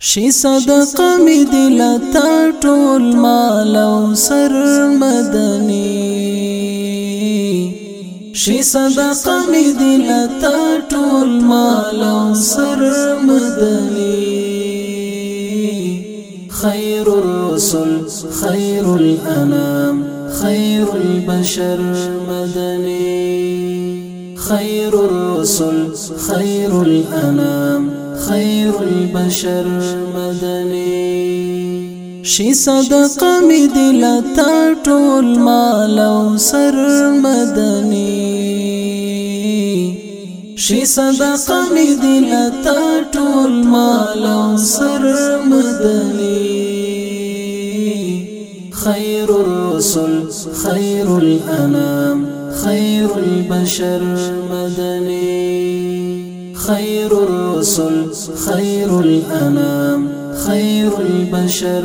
شي صدقه می دل تا ټول مال أو سر مدني شي صدقه می دل تا ټول مال أو سر مدني خير الرسل خير الانام خير البشر مدني خير الرسل خير الانام خير البشر مدني. شي صدقة می دل تا ټول مال أو سر مدني. شي صدقة می دل تا ټول مال أو سر مدني. خير الرسل خير الأنام خير البشر مدني. خير الرسل خير الأنام خير البشر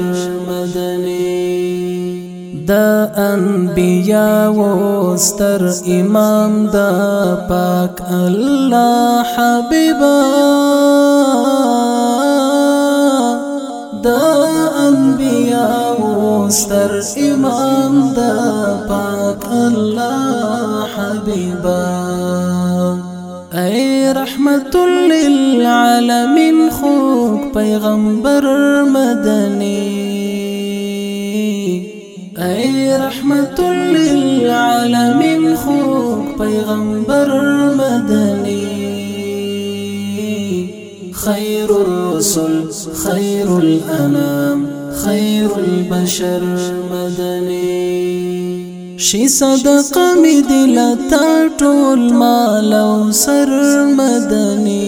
مدني. دا انبیاء وستر إمام دا پاک الله حبیبا دا انبیاء وستر إمام دا پاک الله حبیبا أي رحمت للعالمين خوك پیغمبر مدني. أي رحمت للعالمين خوك پیغمبر مدني. خير الرسل خير الأنام خير البشر مدني. شي صدقه می دل تا ټول مال أو سر مدني.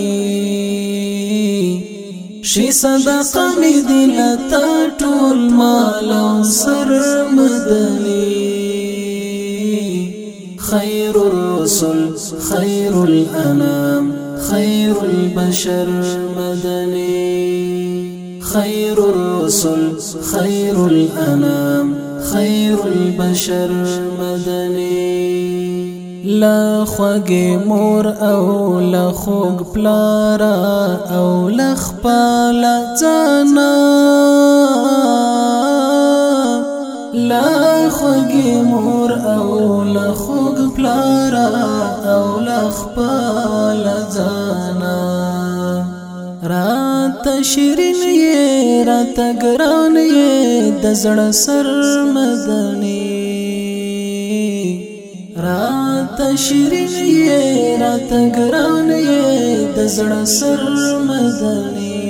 شي صدقه می دل تا ټول مال أو سر مدني. خير الرسل خير الانام خير البشر مدني. خير الرسل خير الانام خير البشر مدني. لا خوږ مور أو لا خوږ پلارا أو لخپال ځانا. لا خوږ مور أو لا خوږ پلارا أو لخپال ځانا. رات شیرین یې رات ګران یې د زړه سر مدني رات شیرین یې رات ګران یې د زړه سر مدني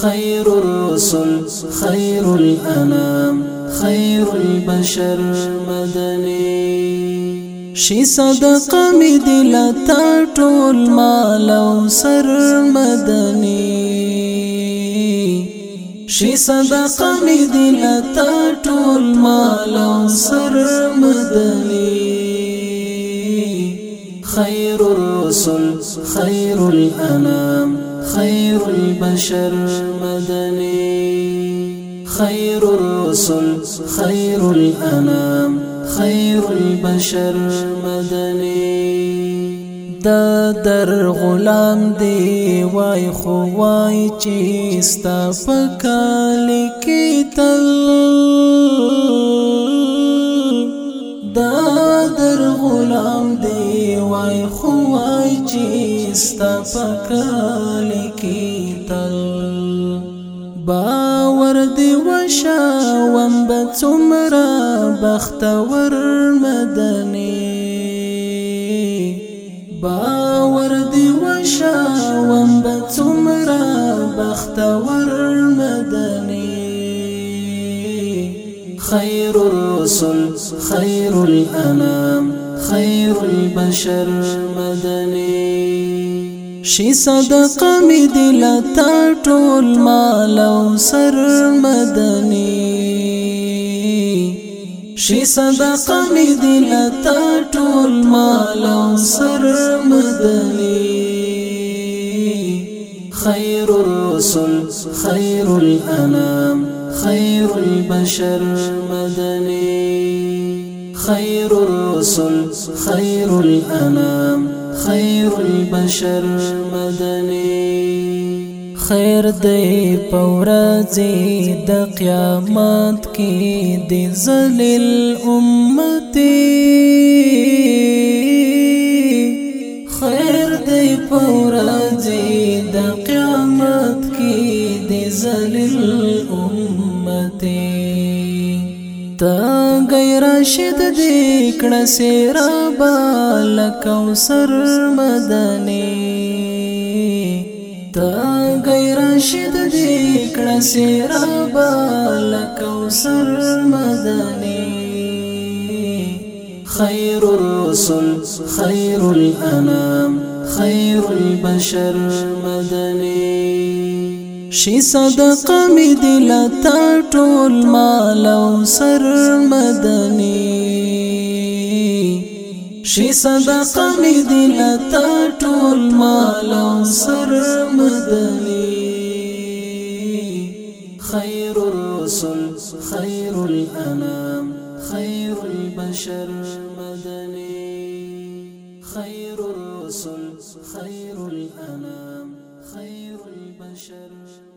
خير الرسل خير الانام خير البشر مدني شي صدقه می دل تا ټول مال أو سر مدني. شي صدقه می دل تا ټول مال أو سر مدني. خير الرسل خير الأنام خير البشر مدني. خير الرسل خير الأنام خير البشر مدني دا در غلام دی وای خو وای چې ستا پکال کې تل. دا در غلام دی وای خو وای چې ستا پکال کې تل باور دی وشا وم بڅومره بختور مدني باور دی وشا وم بڅومره بختور مدني خير الرسل خير الانام خير البشر مدني شي صدقه می دل تا ټول مال أو سر مدني. شي صدقه می دل تا ټول مال أو سر مدني. خير الرسل خير الانام خير البشر مدني. خير الرسل خير الانام خير البشر مدني. خیر دی پورځي د قیامت کې د ذلیل امتي. تنگی راشد دیکن سیرا بالکو سر مدنی تنگی راشد دیکن سیرا بالکو سر مدنی خیر الرسل خیر الانام خیر البشر مدنی شي صدق می دل تا ټول مال أو سر مدني. شي صدقه می دل تا ټول مال أو سر مدني. خير الرسل خير الانام خير البشر مدني. خير الرسل خير الانام خير البشر.